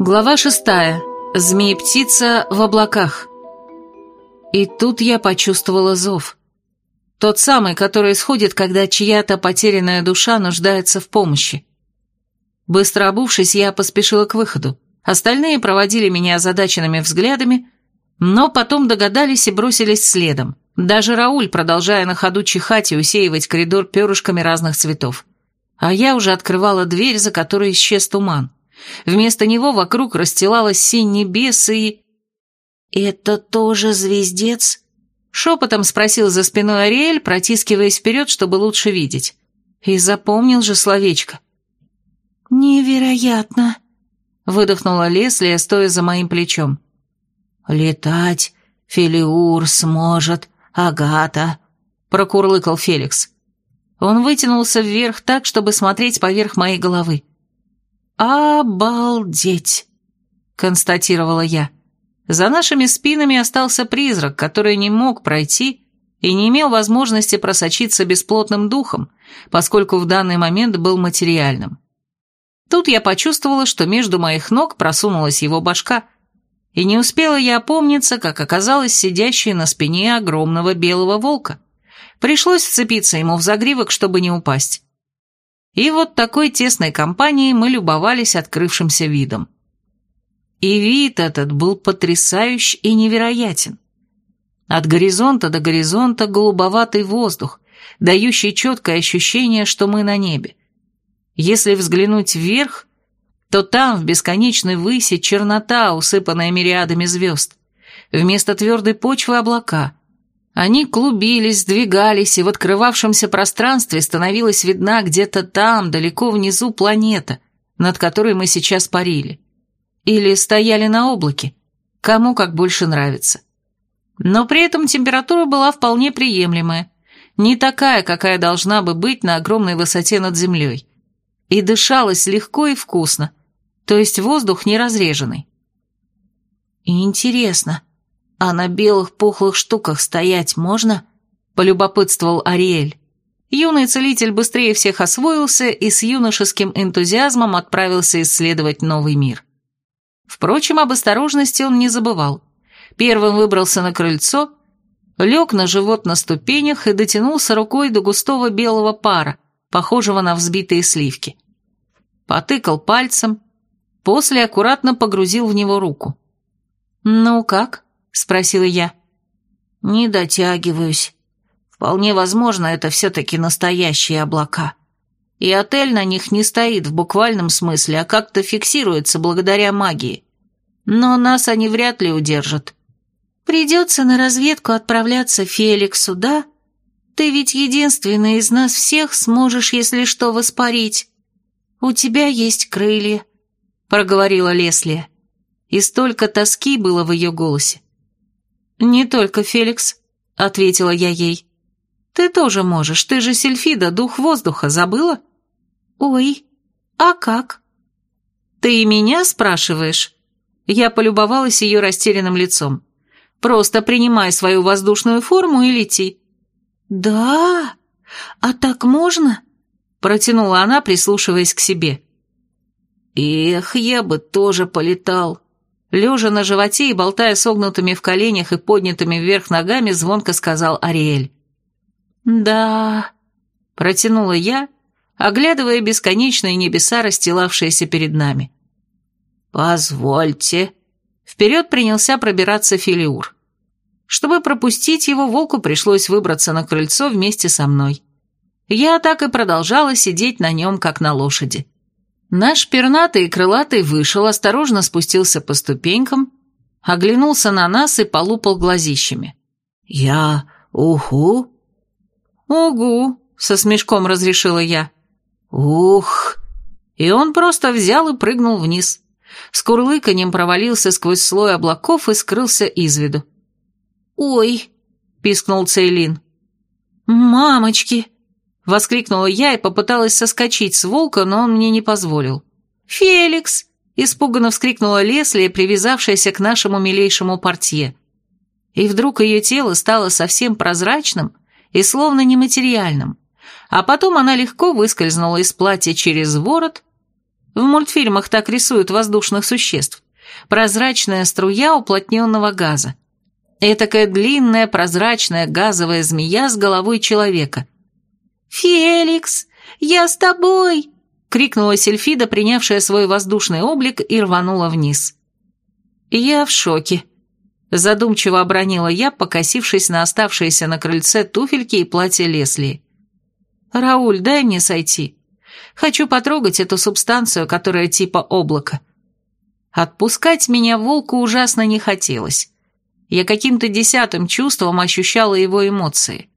Глава шестая. Змеи-птица в облаках. И тут я почувствовала зов. Тот самый, который исходит, когда чья-то потерянная душа нуждается в помощи. Быстро обувшись, я поспешила к выходу. Остальные проводили меня озадаченными взглядами, но потом догадались и бросились следом. Даже Рауль, продолжая на ходу чихать и усеивать коридор перышками разных цветов. А я уже открывала дверь, за которой исчез туман. Вместо него вокруг расстилалась синь небес и... «Это тоже звездец?» Шепотом спросил за спиной Ариэль, протискиваясь вперед, чтобы лучше видеть. И запомнил же словечко. «Невероятно!» — выдохнула Лесли, стоя за моим плечом. «Летать Филиур сможет, Агата», — прокурлыкал Феликс. Он вытянулся вверх так, чтобы смотреть поверх моей головы. «Обалдеть!» — констатировала я. За нашими спинами остался призрак, который не мог пройти и не имел возможности просочиться бесплотным духом, поскольку в данный момент был материальным. Тут я почувствовала, что между моих ног просунулась его башка, и не успела я опомниться, как оказалась сидящей на спине огромного белого волка. Пришлось вцепиться ему в загривок, чтобы не упасть. И вот такой тесной компанией мы любовались открывшимся видом. И вид этот был потрясающ и невероятен. От горизонта до горизонта голубоватый воздух, дающий четкое ощущение, что мы на небе. Если взглянуть вверх, то там, в бесконечной выси, чернота, усыпанная мириадами звезд. Вместо твердой почвы облака, они клубились, сдвигались, и в открывавшемся пространстве становилась видна где-то там, далеко внизу, планета, над которой мы сейчас парили. Или стояли на облаке, кому как больше нравится. Но при этом температура была вполне приемлемая, не такая, какая должна бы быть на огромной высоте над землей. И дышалось легко и вкусно, то есть воздух не разреженный. Интересно, «А на белых пухлых штуках стоять можно?» – полюбопытствовал Ариэль. Юный целитель быстрее всех освоился и с юношеским энтузиазмом отправился исследовать новый мир. Впрочем, об осторожности он не забывал. Первым выбрался на крыльцо, лег на живот на ступенях и дотянулся рукой до густого белого пара, похожего на взбитые сливки. Потыкал пальцем, после аккуратно погрузил в него руку. «Ну как?» — спросила я. «Не дотягиваюсь. Вполне возможно, это все-таки настоящие облака. И отель на них не стоит в буквальном смысле, а как-то фиксируется благодаря магии. Но нас они вряд ли удержат. Придется на разведку отправляться Феликсу, да? Ты ведь единственный из нас всех сможешь, если что, воспарить. У тебя есть крылья», — проговорила Лесли. И столько тоски было в ее голосе. «Не только Феликс», — ответила я ей. «Ты тоже можешь, ты же Сельфида, дух воздуха, забыла?» «Ой, а как?» «Ты и меня спрашиваешь?» Я полюбовалась ее растерянным лицом. «Просто принимай свою воздушную форму и лети». «Да? А так можно?» Протянула она, прислушиваясь к себе. «Эх, я бы тоже полетал», Лежа на животе и болтая согнутыми в коленях и поднятыми вверх ногами, звонко сказал Ариэль. «Да...» — протянула я, оглядывая бесконечные небеса, расстилавшиеся перед нами. «Позвольте». Вперед принялся пробираться Филиур. Чтобы пропустить его, волку пришлось выбраться на крыльцо вместе со мной. Я так и продолжала сидеть на нем, как на лошади. Наш пернатый и крылатый вышел, осторожно спустился по ступенькам, оглянулся на нас и полупал глазищами. «Я уху?» «Угу», — со смешком разрешила я. «Ух!» И он просто взял и прыгнул вниз. С курлыканьем провалился сквозь слой облаков и скрылся из виду. «Ой!» — пискнул Цейлин. «Мамочки!» Воскликнула я и попыталась соскочить с волка, но он мне не позволил. «Феликс!» – испуганно вскрикнула Лесли, привязавшаяся к нашему милейшему портье. И вдруг ее тело стало совсем прозрачным и словно нематериальным, а потом она легко выскользнула из платья через ворот, В мультфильмах так рисуют воздушных существ. Прозрачная струя уплотненного газа. Этакая длинная прозрачная газовая змея с головой человека. «Феликс, я с тобой!» — крикнула Сельфида, принявшая свой воздушный облик, и рванула вниз. «Я в шоке», — задумчиво обронила я, покосившись на оставшиеся на крыльце туфельки и платье Лесли. «Рауль, дай мне сойти. Хочу потрогать эту субстанцию, которая типа облака». Отпускать меня волку ужасно не хотелось. Я каким-то десятым чувством ощущала его эмоции.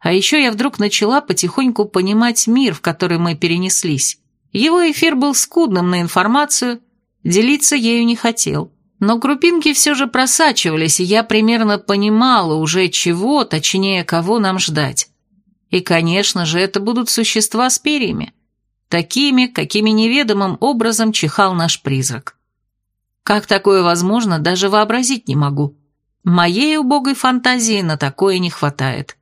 А еще я вдруг начала потихоньку понимать мир, в который мы перенеслись. Его эфир был скудным на информацию, делиться ею не хотел. Но крупинки все же просачивались, и я примерно понимала уже чего, точнее, кого нам ждать. И, конечно же, это будут существа с перьями. Такими, какими неведомым образом чихал наш призрак. Как такое возможно, даже вообразить не могу. Моей убогой фантазии на такое не хватает.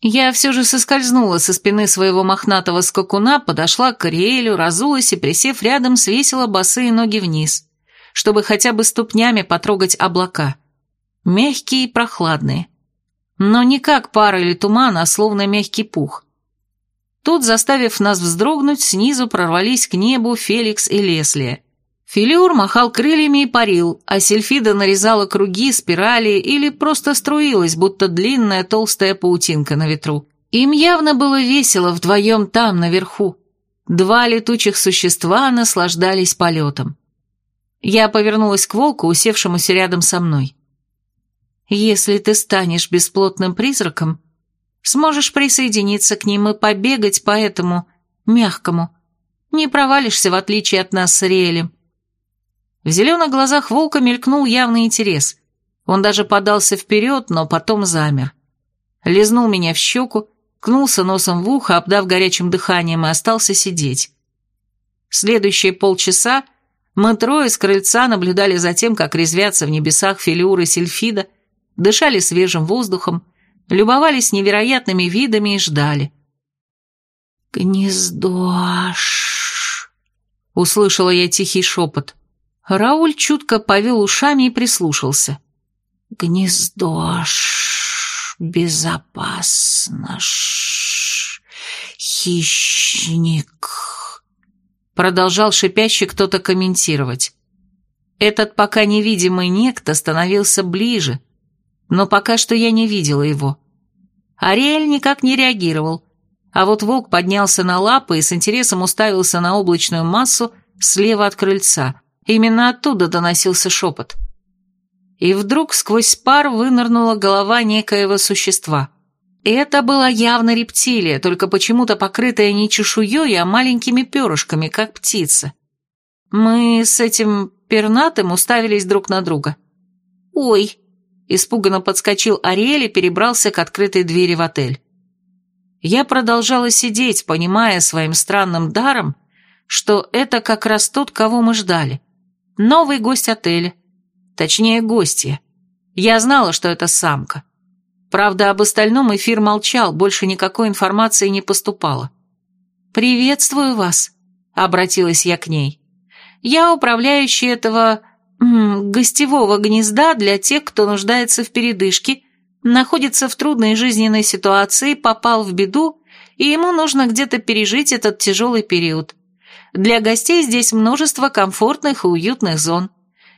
Я все же соскользнула со спины своего мохнатого скакуна, подошла к Ариэлю, разулась и, присев рядом, свесила босые ноги вниз, чтобы хотя бы ступнями потрогать облака. Мягкие и прохладные. Но не как пара или туман, а словно мягкий пух. Тут, заставив нас вздрогнуть, снизу прорвались к небу Феликс и Леслия. Филиур махал крыльями и парил, а Сельфида нарезала круги, спирали или просто струилась, будто длинная толстая паутинка на ветру. Им явно было весело вдвоем там, наверху. Два летучих существа наслаждались полетом. Я повернулась к волку, усевшемуся рядом со мной. «Если ты станешь бесплотным призраком, сможешь присоединиться к ним и побегать по этому мягкому. Не провалишься, в отличие от нас с Риэлем. В зеленых глазах волка мелькнул явный интерес. Он даже подался вперед, но потом замер. Лизнул меня в щеку, кнулся носом в ухо, обдав горячим дыханием, и остался сидеть. Следующие полчаса мы трое с крыльца наблюдали за тем, как резвятся в небесах Филиур и Сильфида, дышали свежим воздухом, любовались невероятными видами и ждали. «Гнездош!» — услышала я тихий шепот. Рауль чутко повел ушами и прислушался. «Гнездо ш, безопасно ш, хищник», продолжал шипящий кто-то комментировать. Этот пока невидимый некто становился ближе, но пока что я не видела его. Ариэль никак не реагировал, а вот волк поднялся на лапы и с интересом уставился на облачную массу слева от крыльца. Именно оттуда доносился шепот. И вдруг сквозь пар вынырнула голова некоего существа. Это была явно рептилия, только почему-то покрытая не чешуей, а маленькими перышками, как птица. Мы с этим пернатым уставились друг на друга. «Ой!» – испуганно подскочил Ариэль и перебрался к открытой двери в отель. Я продолжала сидеть, понимая своим странным даром, что это как раз тот, кого мы ждали. Новый гость отеля. Точнее, гостья. Я знала, что это самка. Правда, об остальном эфир молчал, больше никакой информации не поступало. «Приветствую вас», — обратилась я к ней. «Я управляющий этого... М, гостевого гнезда для тех, кто нуждается в передышке, находится в трудной жизненной ситуации, попал в беду, и ему нужно где-то пережить этот тяжелый период. Для гостей здесь множество комфортных и уютных зон.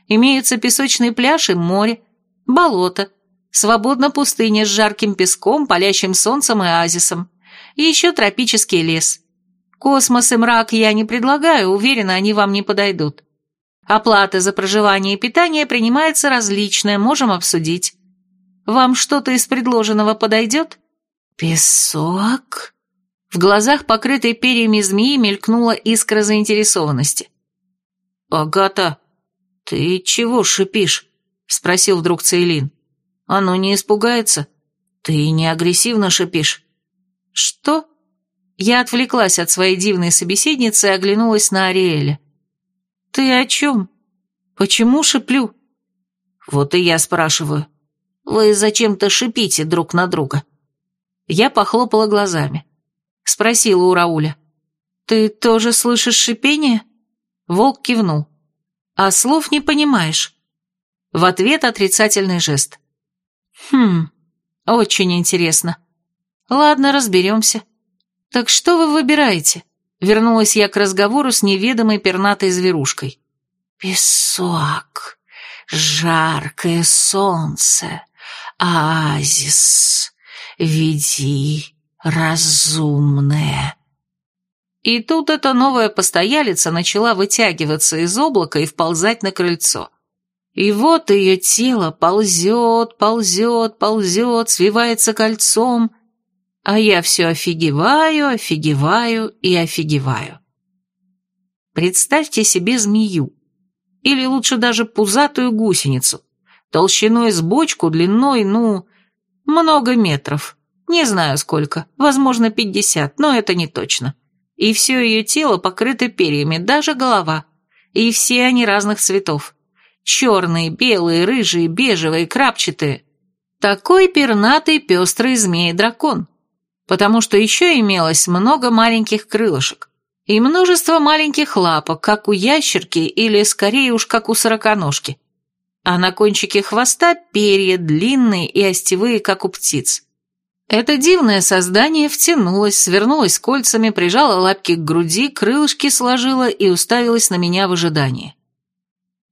Имеются песочный пляж и море, болото, свободна пустыня с жарким песком, палящим солнцем и оазисом, и еще тропический лес. Космос и мрак я не предлагаю, уверена, они вам не подойдут. Оплата за проживание и питание принимается различная, можем обсудить. Вам что-то из предложенного подойдет? «Песок?» В глазах, покрытой перьями змеи, мелькнула искра заинтересованности. «Агата, ты чего шипишь?» — спросил вдруг Цейлин. «Оно не испугается? Ты не агрессивно шипишь?» «Что?» Я отвлеклась от своей дивной собеседницы и оглянулась на Ариэля. «Ты о чем? Почему шиплю?» «Вот и я спрашиваю. Вы зачем-то шипите друг на друга?» Я похлопала глазами. Спросила у Рауля. «Ты тоже слышишь шипение?» Волк кивнул. «А слов не понимаешь?» В ответ отрицательный жест. «Хм, очень интересно. Ладно, разберемся. Так что вы выбираете?» Вернулась я к разговору с неведомой пернатой зверушкой. «Песок, жаркое солнце, оазис, веди разумное». И тут эта новая постоялица начала вытягиваться из облака и вползать на крыльцо. И вот ее тело ползет, ползет, ползет, свивается кольцом, а я все офигеваю, офигеваю и офигеваю. Представьте себе змею, или лучше даже пузатую гусеницу, толщиной с бочку, длиной, ну, много метров, не знаю сколько, возможно, пятьдесят, но это не точно. И все ее тело покрыто перьями, даже голова, и все они разных цветов. Черные, белые, рыжие, бежевые, крапчатые. Такой пернатый пестрый змей-дракон потому что еще имелось много маленьких крылышек и множество маленьких лапок, как у ящерки или скорее уж как у сороконожки. А на кончике хвоста перья длинные и остевые, как у птиц. Это дивное создание втянулось, свернулось кольцами, прижало лапки к груди, крылышки сложило и уставилось на меня в ожидании.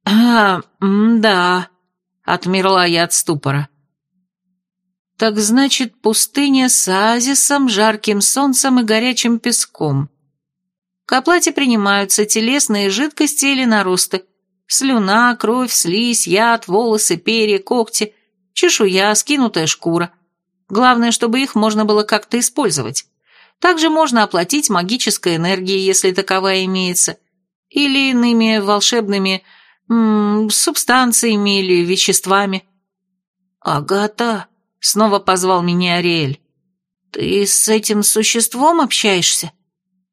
«А, да», — отмерла я от ступора. Так значит, пустыня с оазисом, жарким солнцем и горячим песком. К оплате принимаются телесные жидкости или наросты. Слюна, кровь, слизь, яд, волосы, перья, когти, чешуя, скинутая шкура. Главное, чтобы их можно было как-то использовать. Также можно оплатить магической энергией, если таковая имеется, или иными волшебными субстанциями или веществами. «Агата», Снова позвал меня Ариэль. «Ты с этим существом общаешься?»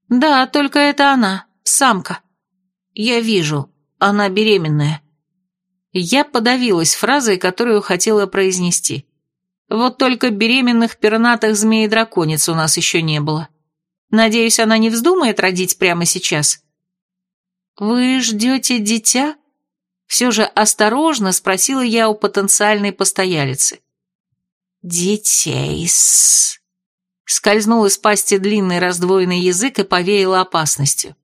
«Да, только это она, самка». «Я вижу, она беременная». Я подавилась фразой, которую хотела произнести. Вот только беременных пернатых змей-драконец у нас еще не было. Надеюсь, она не вздумает родить прямо сейчас. «Вы ждете дитя?» Все же осторожно спросила я у потенциальной постоялицы. «Детей-с...» Скользнул из пасти длинный раздвоенный язык и повеяло опасностью.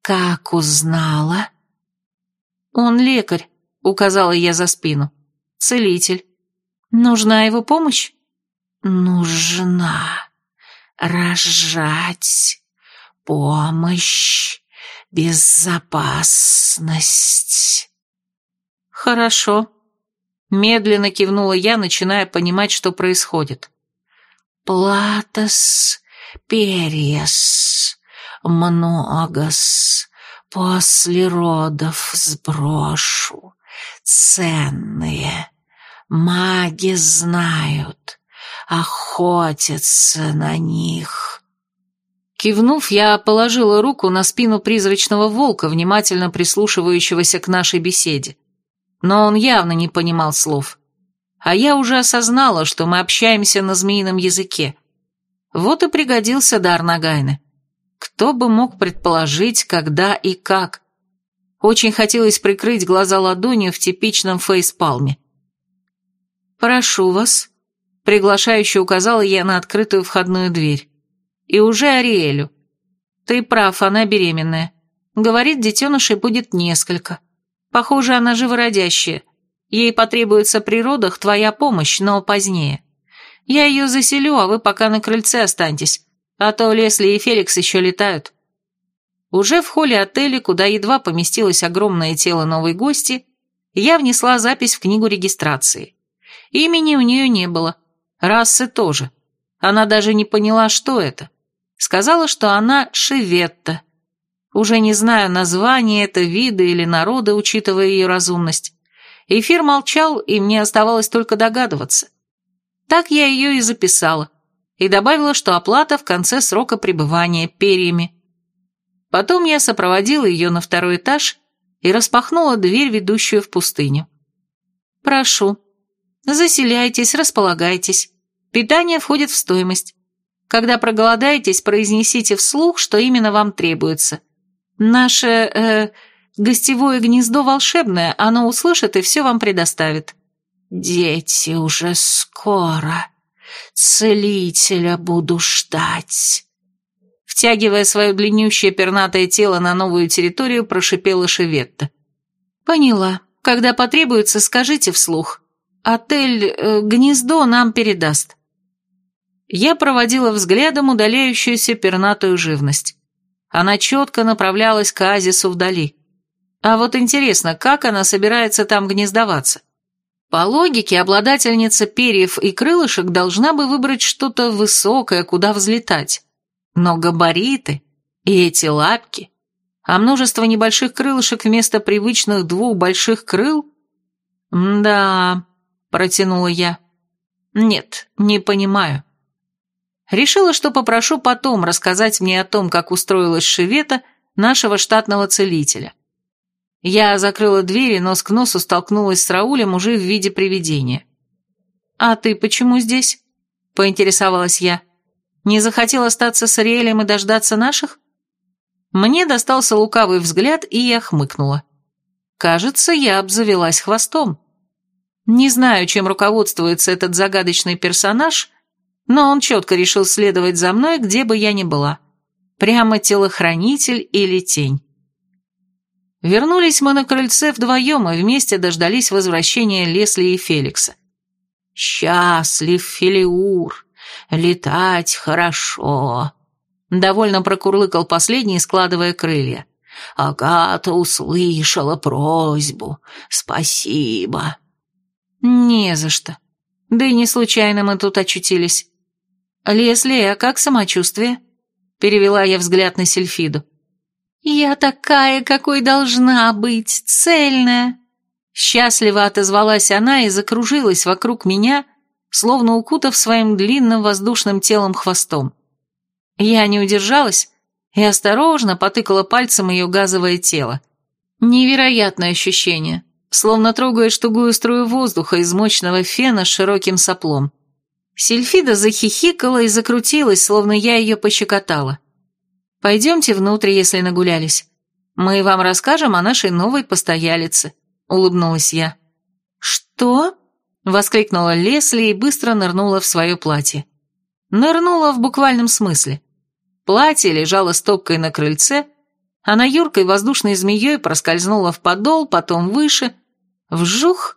«Как узнала?» «Он лекарь», — указала я за спину. «Целитель. Нужна его помощь?» «Нужна. Рожать. Помощь. Безопасность». «Хорошо», Медленно кивнула я, начиная понимать, что происходит. «Платос, перьяс, многос, после родов сброшу, ценные, маги знают, охотятся на них». Кивнув, я положила руку на спину призрачного волка, внимательно прислушивающегося к нашей беседе но он явно не понимал слов. А я уже осознала, что мы общаемся на змеином языке. Вот и пригодился дар Нагайны. Кто бы мог предположить, когда и как. Очень хотелось прикрыть глаза ладонью в типичном фейспалме. «Прошу вас», — приглашающе указала я на открытую входную дверь. «И уже Ариэлю. Ты прав, она беременная. Говорит, детенышей будет несколько. Похоже, она живородящая. Ей потребуется при родах твоя помощь, но позднее. Я ее заселю, а вы пока на крыльце останьтесь, а то Лесли и Феликс еще летают». Уже в холле отеля, куда едва поместилось огромное тело новой гости, я внесла запись в книгу регистрации. Имени у нее не было, расы тоже. Она даже не поняла, что это. Сказала, что она Шеветта, уже не знаю, название это, вида или народа, учитывая ее разумность. Эфир молчал, и мне оставалось только догадываться. Так я ее и записала. И добавила, что оплата в конце срока пребывания перьями. Потом я сопроводила ее на второй этаж и распахнула дверь, ведущую в пустыню. «Прошу, заселяйтесь, располагайтесь. Питание входит в стоимость. Когда проголодаетесь, произнесите вслух, что именно вам требуется. Наше, э, гостевое гнездо волшебное, оно услышит и все вам предоставит». «Дети уже скоро. Целителя буду ждать». Втягивая свое длиннющее пернатое тело на новую территорию, прошипела Шеветта. «Поняла. Когда потребуется, скажите вслух. Отель э, «Гнездо» нам передаст». Я проводила взглядом удаляющуюся пернатую живность. Она четко направлялась к оазису вдали. А вот интересно, как она собирается там гнездоваться? По логике, обладательница перьев и крылышек должна бы выбрать что-то высокое, куда взлетать. Но габариты и эти лапки, а множество небольших крылышек вместо привычных двух больших крыл? Да, протянула я. Нет, не понимаю. Решила, что попрошу потом рассказать мне о том, как устроилась шевета нашего штатного целителя. Я закрыла дверь и нос к носу столкнулась с Раулем уже в виде привидения. «А ты почему здесь?» – поинтересовалась я. «Не захотел остаться с Ариэлем и дождаться наших?» Мне достался лукавый взгляд, и я хмыкнула. Кажется, я обзавелась хвостом. Не знаю, чем руководствуется этот загадочный персонаж, но он четко решил следовать за мной, где бы я ни была. Прямо телохранитель или тень. Вернулись мы на крыльце вдвоем и вместе дождались возвращения Лесли и Феликса. «Счастлив, Филиур, летать хорошо», — довольно прокурлыкал последний, складывая крылья. «Агата услышала просьбу. Спасибо». «Не за что. Да и не случайно мы тут очутились. «Лесли, а как самочувствие?» Перевела я взгляд на Сельфиду. «Я такая, какой должна быть, цельная!» Счастливо отозвалась она и закружилась вокруг меня, словно укутав своим длинным воздушным телом хвостом. Я не удержалась и осторожно потыкала пальцем ее газовое тело. Невероятное ощущение, словно трогаешь тугую струю воздуха из мощного фена с широким соплом. Сильфида захихикала и закрутилась, словно я ее пощекотала. «Пойдемте внутрь, если нагулялись. Мы вам расскажем о нашей новой постоялице», — улыбнулась я. «Что?» — воскликнула Лесли и быстро нырнула в свое платье. Нырнула в буквальном смысле. Платье лежало стопкой на крыльце, а на юркой воздушной змеей проскользнула в подол, потом выше, вжух,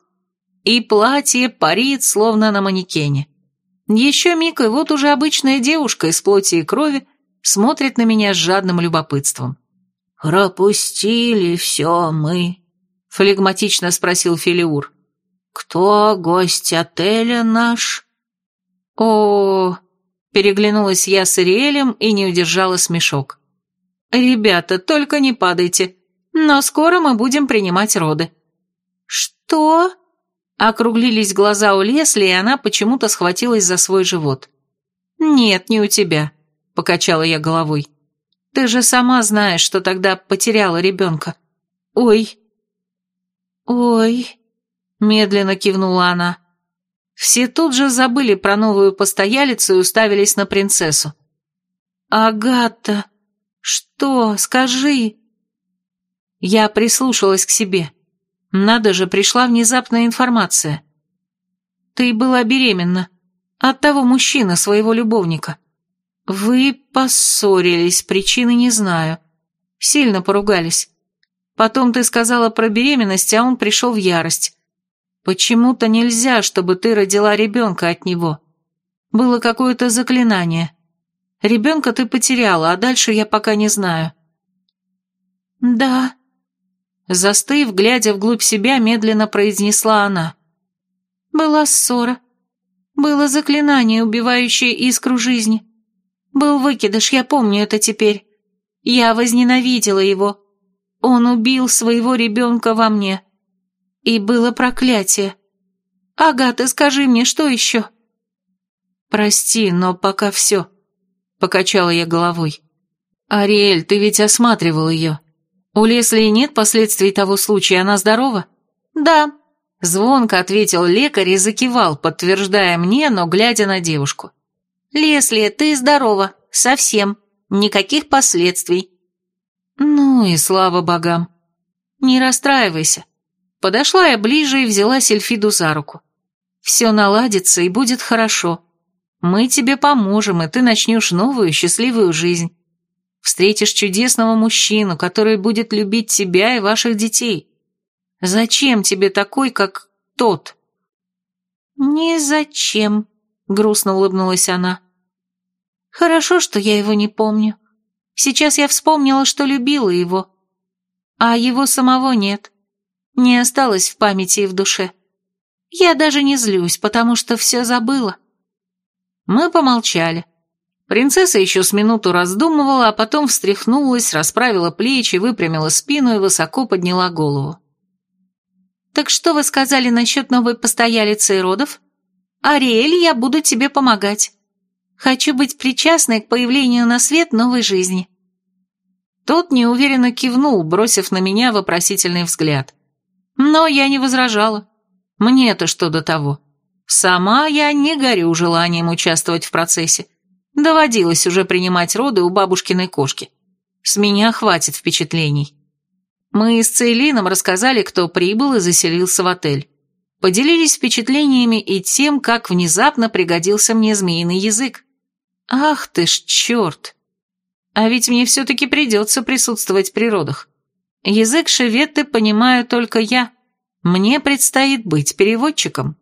и платье парит, словно на манекене. Еще миг, и вот уже обычная девушка из плоти и крови смотрит на меня с жадным любопытством. «Пропустили все мы», — флегматично спросил Филиур. «Кто гость отеля наш?» «О...» — переглянулась я с Ириэлем и не удержала смешок. «Ребята, только не падайте, но скоро мы будем принимать роды». «Что?» Округлились глаза у Лесли, и она почему-то схватилась за свой живот. «Нет, не у тебя», — покачала я головой. «Ты же сама знаешь, что тогда потеряла ребенка. Ой». «Ой», — медленно кивнула она. Все тут же забыли про новую постоялицу и уставились на принцессу. «Агата, что? Скажи!» Я прислушалась к себе. Надо же, пришла внезапная информация. Ты была беременна. От того мужчины, своего любовника. Вы поссорились, причины не знаю. Сильно поругались. Потом ты сказала про беременность, а он пришел в ярость. Почему-то нельзя, чтобы ты родила ребенка от него. Было какое-то заклинание. Ребенка ты потеряла, а дальше я пока не знаю. Да, Застыв, глядя вглубь себя, медленно произнесла она. «Была ссора. Было заклинание, убивающее искру жизни. Был выкидыш, я помню это теперь. Я возненавидела его. Он убил своего ребенка во мне. И было проклятие. Агата, скажи мне, что еще?» «Прости, но пока все», — покачала я головой. «Ариэль, ты ведь осматривал ее. «У Лесли нет последствий того случая, она здорова?» «Да», — звонко ответил лекарь и закивал, подтверждая мне, но глядя на девушку. «Лесли, ты здорова, совсем, никаких последствий». Ну и слава богам. Не расстраивайся. Подошла я ближе и взяла Сельфиду за руку. Все наладится и будет хорошо. Мы тебе поможем, и ты начнешь новую счастливую жизнь. Встретишь чудесного мужчину, который будет любить тебя и ваших детей. Зачем тебе такой, как тот?» «Не зачем», — грустно улыбнулась она. «Хорошо, что я его не помню. Сейчас я вспомнила, что любила его. А его самого нет. Не осталось в памяти и в душе. Я даже не злюсь, потому что все забыла». Мы помолчали. Принцесса еще с минуту раздумывала, а потом встряхнулась, расправила плечи, выпрямила спину и высоко подняла голову. «Так что вы сказали насчет новой постоялицы и родов? Ариэль, я буду тебе помогать. Хочу быть причастной к появлению на свет новой жизни». Тот неуверенно кивнул, бросив на меня вопросительный взгляд. Но я не возражала. Мне-то что до того? Сама я не горю желанием участвовать в процессе. Доводилось уже принимать роды у бабушкиной кошки. С меня хватит впечатлений. Мы с Цейлином рассказали, кто прибыл и заселился в отель. Поделились впечатлениями и тем, как внезапно пригодился мне змеиный язык. Ах ты ж черт! А ведь мне все-таки придется присутствовать при родах. Язык шеветты понимаю только я. Мне предстоит быть переводчиком.